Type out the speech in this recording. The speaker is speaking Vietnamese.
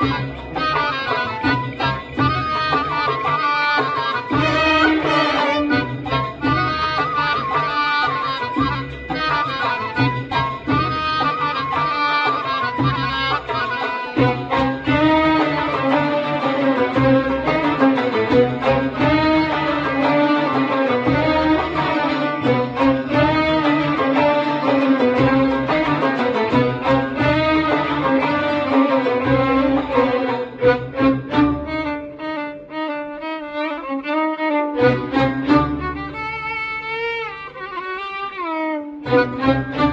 one. Thank you.